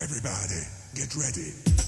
Everybody, get ready.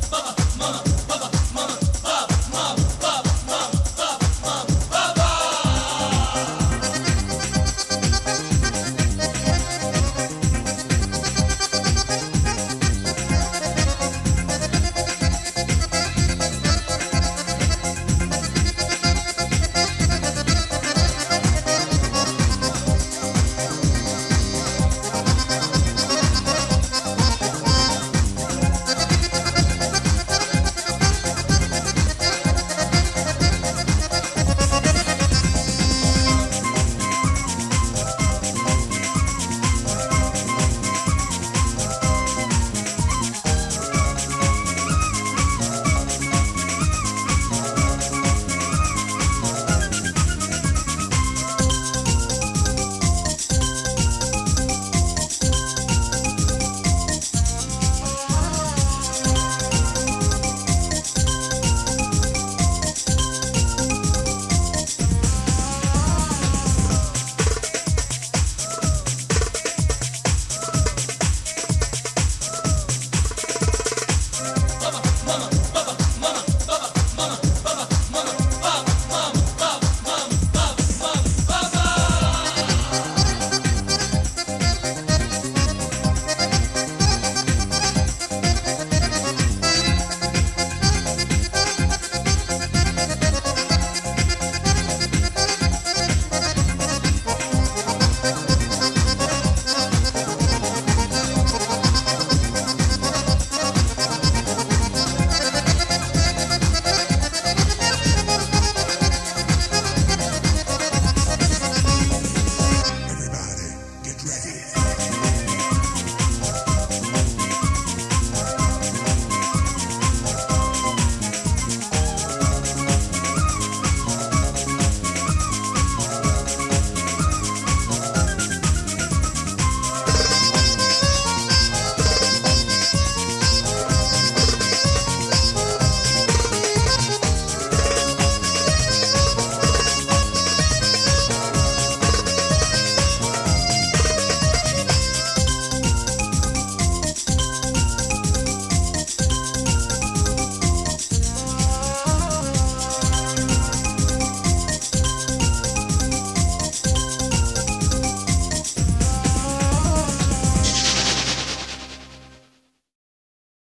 ready.